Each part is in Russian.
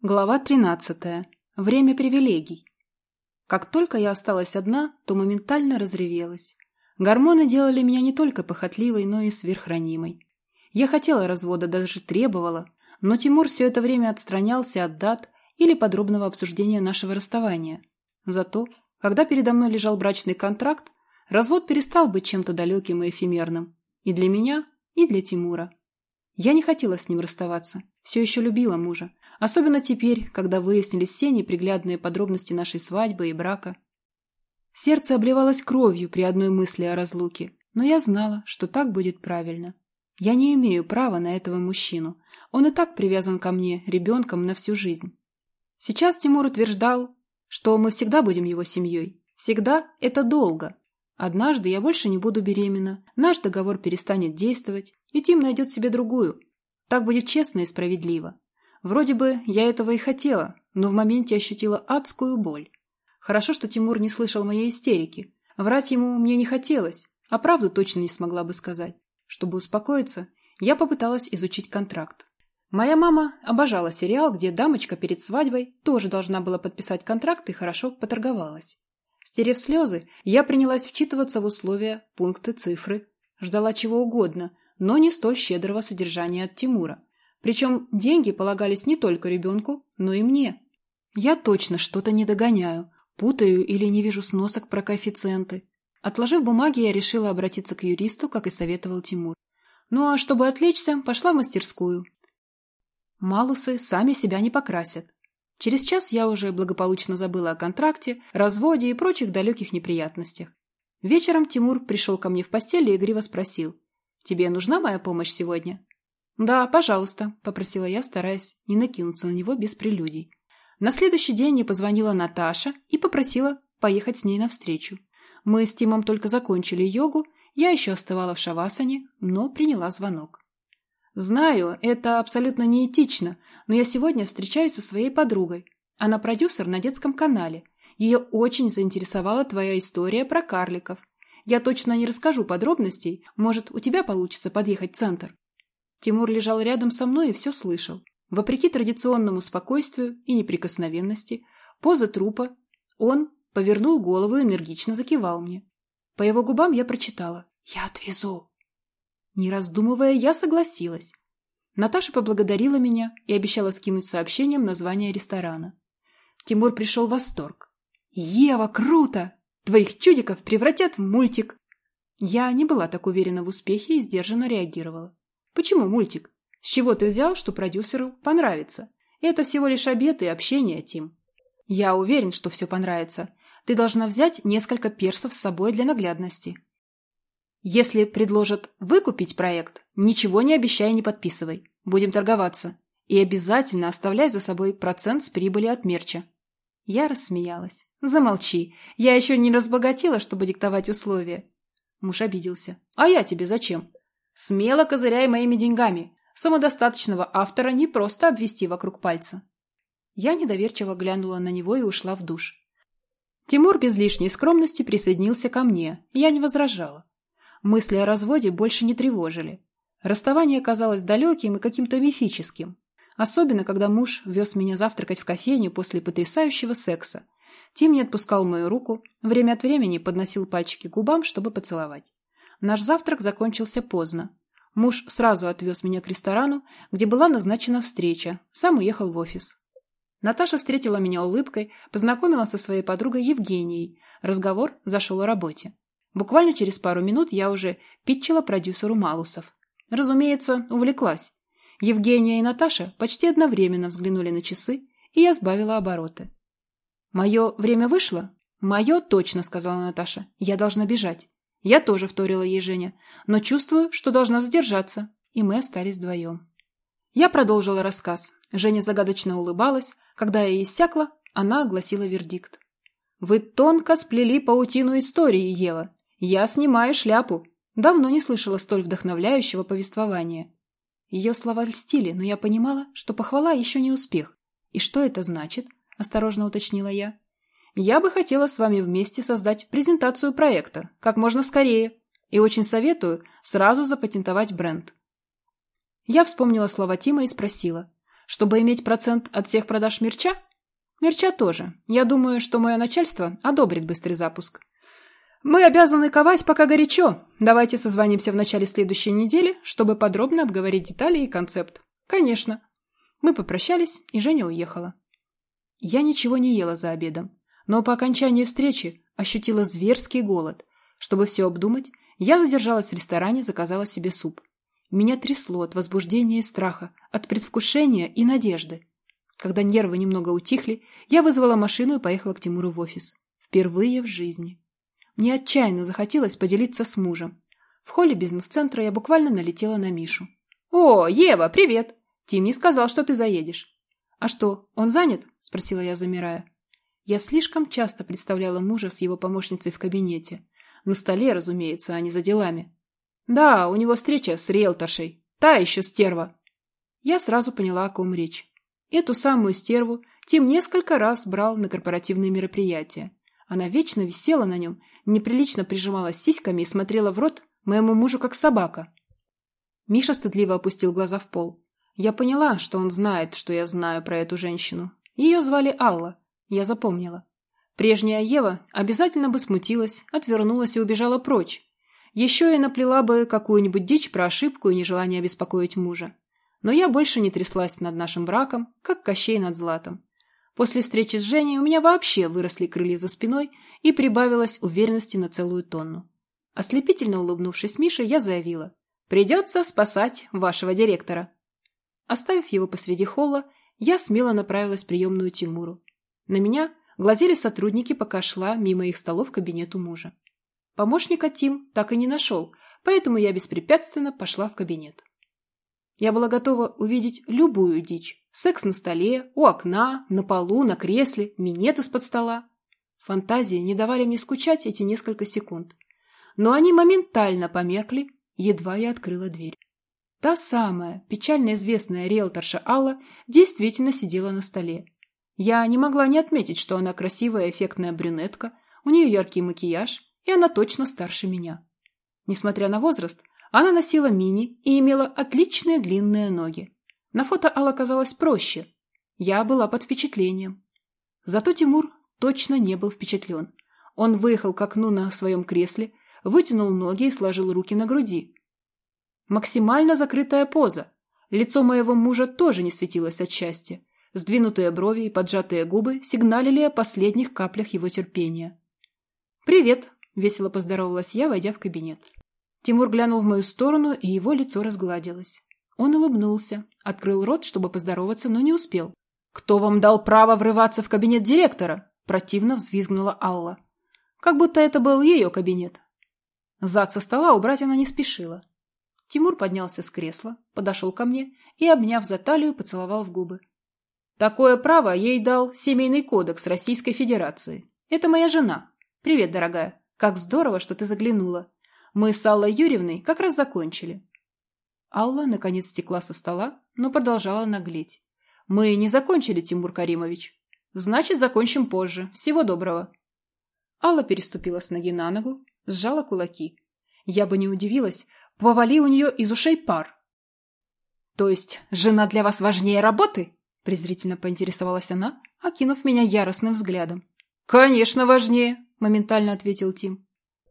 Глава 13. Время привилегий. Как только я осталась одна, то моментально разревелась. Гормоны делали меня не только похотливой, но и сверхранимой. Я хотела развода, даже требовала, но Тимур все это время отстранялся от дат или подробного обсуждения нашего расставания. Зато, когда передо мной лежал брачный контракт, развод перестал быть чем-то далеким и эфемерным. И для меня, и для Тимура. Я не хотела с ним расставаться, все еще любила мужа, Особенно теперь, когда выяснились все неприглядные подробности нашей свадьбы и брака. Сердце обливалось кровью при одной мысли о разлуке, но я знала, что так будет правильно. Я не имею права на этого мужчину. Он и так привязан ко мне, ребенком, на всю жизнь. Сейчас Тимур утверждал, что мы всегда будем его семьей. Всегда – это долго. Однажды я больше не буду беременна, наш договор перестанет действовать, и Тим найдет себе другую. Так будет честно и справедливо. Вроде бы я этого и хотела, но в моменте ощутила адскую боль. Хорошо, что Тимур не слышал моей истерики. Врать ему мне не хотелось, а правду точно не смогла бы сказать. Чтобы успокоиться, я попыталась изучить контракт. Моя мама обожала сериал, где дамочка перед свадьбой тоже должна была подписать контракт и хорошо поторговалась. Стерев слезы, я принялась вчитываться в условия, пункты, цифры. Ждала чего угодно, но не столь щедрого содержания от Тимура. Причем деньги полагались не только ребенку, но и мне. Я точно что-то не догоняю, путаю или не вижу сносок про коэффициенты. Отложив бумаги, я решила обратиться к юристу, как и советовал Тимур. Ну а чтобы отвлечься, пошла в мастерскую. Малусы сами себя не покрасят. Через час я уже благополучно забыла о контракте, разводе и прочих далеких неприятностях. Вечером Тимур пришел ко мне в постель и игриво спросил. «Тебе нужна моя помощь сегодня?» «Да, пожалуйста», – попросила я, стараясь не накинуться на него без прелюдий. На следующий день мне позвонила Наташа и попросила поехать с ней навстречу. Мы с Тимом только закончили йогу, я еще оставала в шавасане, но приняла звонок. «Знаю, это абсолютно неэтично, но я сегодня встречаюсь со своей подругой. Она продюсер на детском канале. Ее очень заинтересовала твоя история про карликов. Я точно не расскажу подробностей, может, у тебя получится подъехать в центр. Тимур лежал рядом со мной и все слышал. Вопреки традиционному спокойствию и неприкосновенности, поза трупа, он повернул голову и энергично закивал мне. По его губам я прочитала «Я отвезу». Не раздумывая, я согласилась. Наташа поблагодарила меня и обещала скинуть сообщением название ресторана. Тимур пришел в восторг. «Ева, круто! Твоих чудиков превратят в мультик!» Я не была так уверена в успехе и сдержанно реагировала. Почему мультик? С чего ты взял, что продюсеру понравится? Это всего лишь обед и общение, Тим. Я уверен, что все понравится. Ты должна взять несколько персов с собой для наглядности. Если предложат выкупить проект, ничего не обещай, не подписывай. Будем торговаться. И обязательно оставляй за собой процент с прибыли от мерча. Я рассмеялась. Замолчи. Я еще не разбогатела, чтобы диктовать условия. Муж обиделся. А я тебе зачем? Смело козыряй моими деньгами. Самодостаточного автора не просто обвести вокруг пальца. Я недоверчиво глянула на него и ушла в душ. Тимур без лишней скромности присоединился ко мне. Я не возражала. Мысли о разводе больше не тревожили. Расставание казалось далеким и каким-то мифическим. Особенно, когда муж вез меня завтракать в кофейню после потрясающего секса. Тим не отпускал мою руку, время от времени подносил пальчики к губам, чтобы поцеловать. Наш завтрак закончился поздно. Муж сразу отвез меня к ресторану, где была назначена встреча, сам уехал в офис. Наташа встретила меня улыбкой, познакомила со своей подругой Евгенией. Разговор зашел о работе. Буквально через пару минут я уже питчила продюсеру Малусов. Разумеется, увлеклась. Евгения и Наташа почти одновременно взглянули на часы, и я сбавила обороты. «Мое время вышло?» «Мое точно», — сказала Наташа. «Я должна бежать». Я тоже вторила ей Женя, но чувствую, что должна задержаться, и мы остались вдвоем. Я продолжила рассказ. Женя загадочно улыбалась. Когда я иссякла, она огласила вердикт. «Вы тонко сплели паутину истории, Ева. Я снимаю шляпу». Давно не слышала столь вдохновляющего повествования. Ее слова льстили, но я понимала, что похвала еще не успех. «И что это значит?» – осторожно уточнила я. Я бы хотела с вами вместе создать презентацию проекта как можно скорее и очень советую сразу запатентовать бренд. Я вспомнила слова Тима и спросила, Чтобы иметь процент от всех продаж мерча? Мерча тоже. Я думаю, что мое начальство одобрит быстрый запуск. Мы обязаны ковать пока горячо. Давайте созвонимся в начале следующей недели, чтобы подробно обговорить детали и концепт. Конечно. Мы попрощались, и Женя уехала. Я ничего не ела за обедом, но по окончании встречи ощутила зверский голод. Чтобы все обдумать, я задержалась в ресторане, заказала себе суп. Меня трясло от возбуждения и страха, от предвкушения и надежды. Когда нервы немного утихли, я вызвала машину и поехала к Тимуру в офис. Впервые в жизни. Мне отчаянно захотелось поделиться с мужем. В холле бизнес-центра я буквально налетела на Мишу. «О, Ева, привет! Тим не сказал, что ты заедешь». «А что, он занят?» – спросила я, замирая. Я слишком часто представляла мужа с его помощницей в кабинете. На столе, разумеется, а не за делами. «Да, у него встреча с риэлторшей. Та еще стерва». Я сразу поняла, о ком речь. Эту самую стерву Тим несколько раз брал на корпоративные мероприятия. Она вечно висела на нем, неприлично прижималась сиськами и смотрела в рот моему мужу как собака. Миша стыдливо опустил глаза в пол. Я поняла, что он знает, что я знаю про эту женщину. Ее звали Алла. Я запомнила. Прежняя Ева обязательно бы смутилась, отвернулась и убежала прочь. Еще и наплела бы какую-нибудь дичь про ошибку и нежелание беспокоить мужа. Но я больше не тряслась над нашим браком, как Кощей над Златом. После встречи с Женей у меня вообще выросли крылья за спиной и прибавилось уверенности на целую тонну. Ослепительно улыбнувшись Мише, я заявила. «Придется спасать вашего директора». Оставив его посреди холла, я смело направилась в приемную Тимуру. На меня глазели сотрудники, пока шла мимо их столов к кабинету мужа. Помощника Тим так и не нашел, поэтому я беспрепятственно пошла в кабинет. Я была готова увидеть любую дичь. Секс на столе, у окна, на полу, на кресле, минет из-под стола. Фантазии не давали мне скучать эти несколько секунд. Но они моментально померкли, едва я открыла дверь. Та самая, печально известная риэлторша Алла действительно сидела на столе. Я не могла не отметить, что она красивая эффектная брюнетка, у нее яркий макияж, и она точно старше меня. Несмотря на возраст, она носила мини и имела отличные длинные ноги. На фото Алла казалась проще. Я была под впечатлением. Зато Тимур точно не был впечатлен. Он выехал к окну на своем кресле, вытянул ноги и сложил руки на груди. Максимально закрытая поза. Лицо моего мужа тоже не светилось от счастья. Сдвинутые брови и поджатые губы сигналили о последних каплях его терпения. «Привет!» – весело поздоровалась я, войдя в кабинет. Тимур глянул в мою сторону, и его лицо разгладилось. Он улыбнулся, открыл рот, чтобы поздороваться, но не успел. «Кто вам дал право врываться в кабинет директора?» – противно взвизгнула Алла. Как будто это был ее кабинет. Зад со стола убрать она не спешила. Тимур поднялся с кресла, подошел ко мне и, обняв за талию, поцеловал в губы. Такое право ей дал Семейный кодекс Российской Федерации. Это моя жена. Привет, дорогая. Как здорово, что ты заглянула. Мы с Аллой Юрьевной как раз закончили. Алла, наконец, стекла со стола, но продолжала наглеть. Мы не закончили, Тимур Каримович. Значит, закончим позже. Всего доброго. Алла переступила с ноги на ногу, сжала кулаки. Я бы не удивилась, повали у нее из ушей пар. То есть, жена для вас важнее работы? презрительно поинтересовалась она, окинув меня яростным взглядом. «Конечно важнее!» – моментально ответил Тим.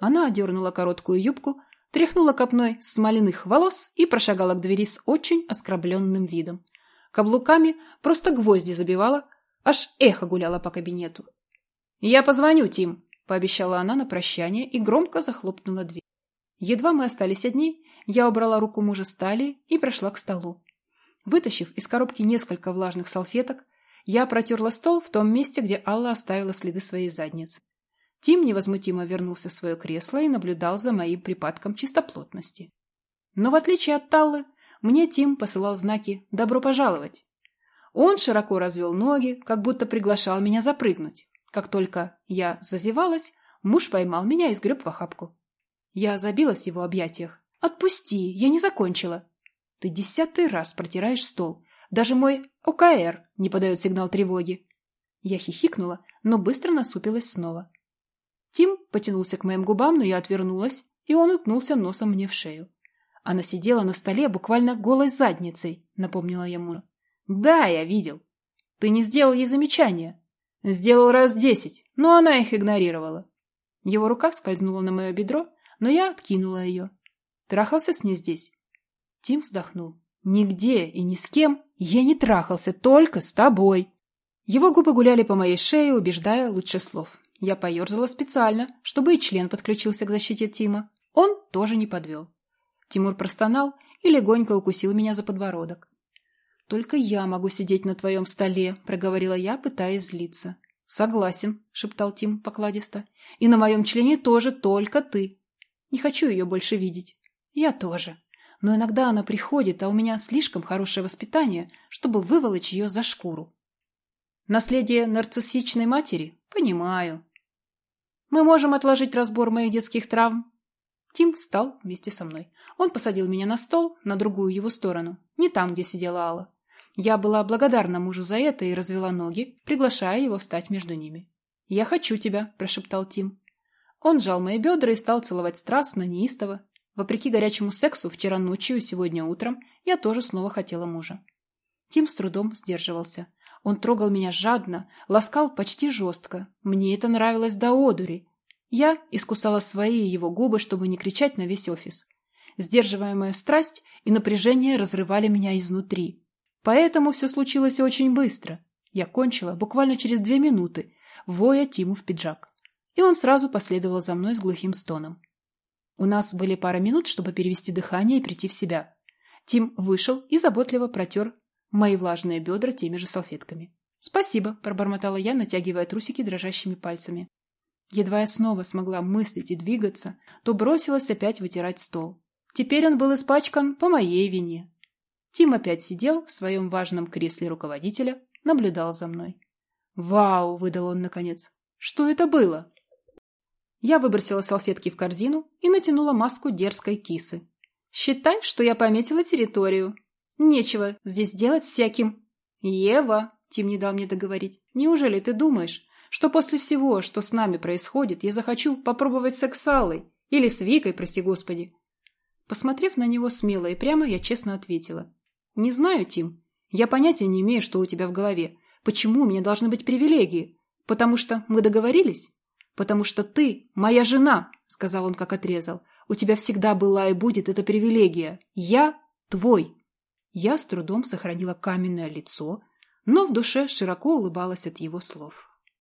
Она одернула короткую юбку, тряхнула копной смоляных волос и прошагала к двери с очень оскорбленным видом. Каблуками просто гвозди забивала, аж эхо гуляло по кабинету. «Я позвоню, Тим», – пообещала она на прощание и громко захлопнула дверь. Едва мы остались одни, я убрала руку мужа с талии и прошла к столу. Вытащив из коробки несколько влажных салфеток, я протерла стол в том месте, где Алла оставила следы своей задницы. Тим невозмутимо вернулся в свое кресло и наблюдал за моим припадком чистоплотности. Но в отличие от Таллы, мне Тим посылал знаки «добро пожаловать». Он широко развел ноги, как будто приглашал меня запрыгнуть. Как только я зазевалась, муж поймал меня и сгреб в охапку. Я забилась в его объятиях. «Отпусти, я не закончила!» Ты десятый раз протираешь стол. Даже мой ОКР не подает сигнал тревоги. Я хихикнула, но быстро насупилась снова. Тим потянулся к моим губам, но я отвернулась, и он уткнулся носом мне в шею. Она сидела на столе буквально голой задницей, напомнила ему. Да, я видел. Ты не сделал ей замечания. Сделал раз десять, но она их игнорировала. Его рука скользнула на мое бедро, но я откинула ее. Трахался с ней здесь? Тим вздохнул. Нигде и ни с кем я не трахался, только с тобой. Его губы гуляли по моей шее, убеждая лучше слов. Я поерзала специально, чтобы и член подключился к защите Тима. Он тоже не подвел. Тимур простонал и легонько укусил меня за подбородок. «Только я могу сидеть на твоем столе», — проговорила я, пытаясь злиться. «Согласен», — шептал Тим покладисто. «И на моем члене тоже только ты. Не хочу ее больше видеть». «Я тоже. Но иногда она приходит, а у меня слишком хорошее воспитание, чтобы выволочь ее за шкуру». «Наследие нарциссичной матери? Понимаю». «Мы можем отложить разбор моих детских травм?» Тим встал вместе со мной. Он посадил меня на стол, на другую его сторону, не там, где сидела Алла. Я была благодарна мужу за это и развела ноги, приглашая его встать между ними. «Я хочу тебя», – прошептал Тим. Он сжал мои бедра и стал целовать страстно, неистово. Вопреки горячему сексу вчера ночью и сегодня утром я тоже снова хотела мужа. Тим с трудом сдерживался. Он трогал меня жадно, ласкал почти жестко. Мне это нравилось до одури. Я искусала свои его губы, чтобы не кричать на весь офис. Сдерживаемая страсть и напряжение разрывали меня изнутри. Поэтому все случилось очень быстро. Я кончила буквально через две минуты, воя Тиму в пиджак. И он сразу последовал за мной с глухим стоном. У нас были пара минут, чтобы перевести дыхание и прийти в себя. Тим вышел и заботливо протер мои влажные бедра теми же салфетками. «Спасибо», – пробормотала я, натягивая трусики дрожащими пальцами. Едва я снова смогла мыслить и двигаться, то бросилась опять вытирать стол. Теперь он был испачкан по моей вине. Тим опять сидел в своем важном кресле руководителя, наблюдал за мной. «Вау!» – выдал он наконец. «Что это было?» Я выбросила салфетки в корзину и натянула маску дерзкой кисы. «Считай, что я пометила территорию. Нечего здесь делать всяким...» «Ева!» – Тим не дал мне договорить. «Неужели ты думаешь, что после всего, что с нами происходит, я захочу попробовать секс с Аллой? Или с Викой, прости господи?» Посмотрев на него смело и прямо, я честно ответила. «Не знаю, Тим. Я понятия не имею, что у тебя в голове. Почему у меня должны быть привилегии? Потому что мы договорились? Потому что ты моя жена, сказал он, как отрезал. У тебя всегда была и будет эта привилегия. Я твой. Я с трудом сохранила каменное лицо, но в душе широко улыбалась от его слов.